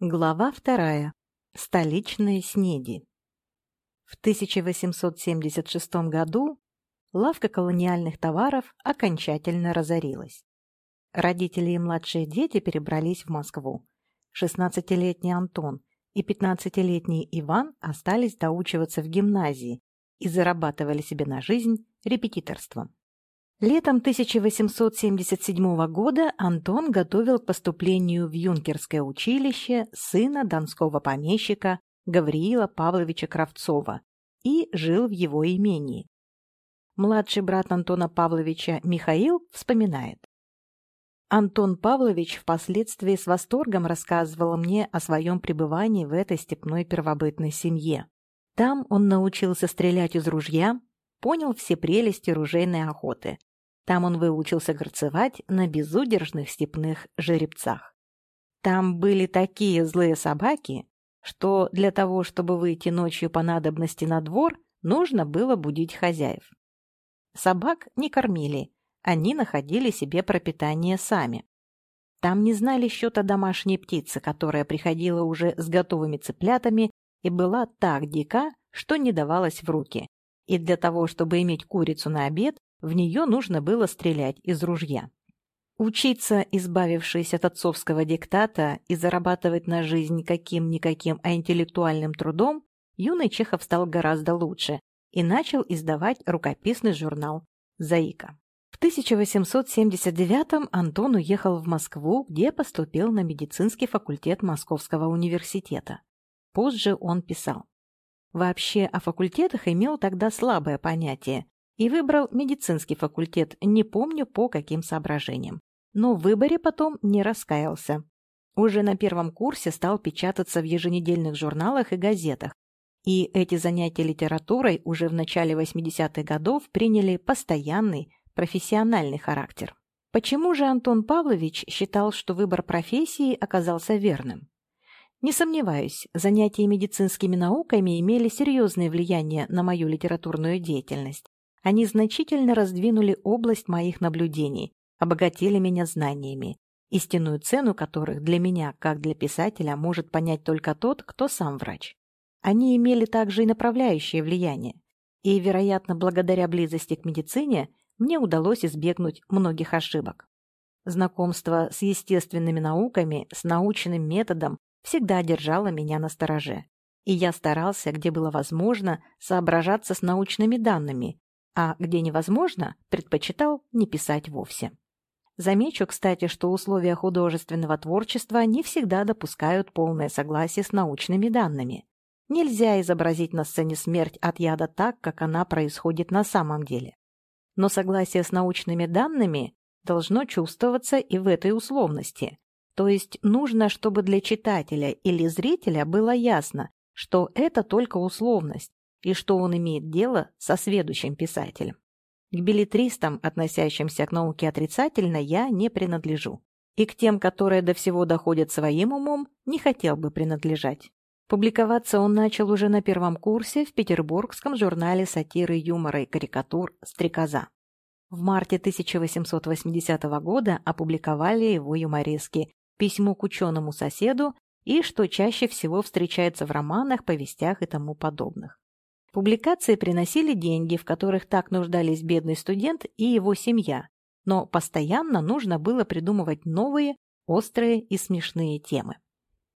Глава вторая. Столичные снеди. В 1876 году лавка колониальных товаров окончательно разорилась. Родители и младшие дети перебрались в Москву. 16-летний Антон и 15-летний Иван остались доучиваться в гимназии и зарабатывали себе на жизнь репетиторством. Летом 1877 года Антон готовил к поступлению в юнкерское училище сына донского помещика Гавриила Павловича Кравцова и жил в его имении. Младший брат Антона Павловича Михаил вспоминает. Антон Павлович впоследствии с восторгом рассказывал мне о своем пребывании в этой степной первобытной семье. Там он научился стрелять из ружья, понял все прелести ружейной охоты. Там он выучился горцевать на безудержных степных жеребцах. Там были такие злые собаки, что для того, чтобы выйти ночью по надобности на двор, нужно было будить хозяев. Собак не кормили, они находили себе пропитание сами. Там не знали счета домашней птицы, которая приходила уже с готовыми цыплятами и была так дика, что не давалась в руки. И для того, чтобы иметь курицу на обед, в нее нужно было стрелять из ружья. Учиться, избавившись от отцовского диктата, и зарабатывать на жизнь каким-никаким, а интеллектуальным трудом, юный Чехов стал гораздо лучше и начал издавать рукописный журнал «Заика». В 1879-м Антон уехал в Москву, где поступил на медицинский факультет Московского университета. Позже он писал. Вообще о факультетах имел тогда слабое понятие, и выбрал медицинский факультет, не помню по каким соображениям. Но в выборе потом не раскаялся. Уже на первом курсе стал печататься в еженедельных журналах и газетах. И эти занятия литературой уже в начале 80-х годов приняли постоянный, профессиональный характер. Почему же Антон Павлович считал, что выбор профессии оказался верным? Не сомневаюсь, занятия медицинскими науками имели серьезное влияние на мою литературную деятельность. Они значительно раздвинули область моих наблюдений, обогатили меня знаниями, истинную цену которых для меня, как для писателя, может понять только тот, кто сам врач. Они имели также и направляющее влияние, и, вероятно, благодаря близости к медицине, мне удалось избегнуть многих ошибок. Знакомство с естественными науками, с научным методом всегда держало меня на стороже. И я старался, где было возможно, соображаться с научными данными, а где невозможно, предпочитал не писать вовсе. Замечу, кстати, что условия художественного творчества не всегда допускают полное согласие с научными данными. Нельзя изобразить на сцене смерть от яда так, как она происходит на самом деле. Но согласие с научными данными должно чувствоваться и в этой условности. То есть нужно, чтобы для читателя или зрителя было ясно, что это только условность, и что он имеет дело со сведущим писателем. К билетристам, относящимся к науке отрицательно, я не принадлежу. И к тем, которые до всего доходят своим умом, не хотел бы принадлежать. Публиковаться он начал уже на первом курсе в петербургском журнале сатиры, юмора и карикатур «Стрекоза». В марте 1880 года опубликовали его юморески «Письмо к ученому соседу» и что чаще всего встречается в романах, повестях и тому подобных. Публикации приносили деньги, в которых так нуждались бедный студент и его семья, но постоянно нужно было придумывать новые, острые и смешные темы.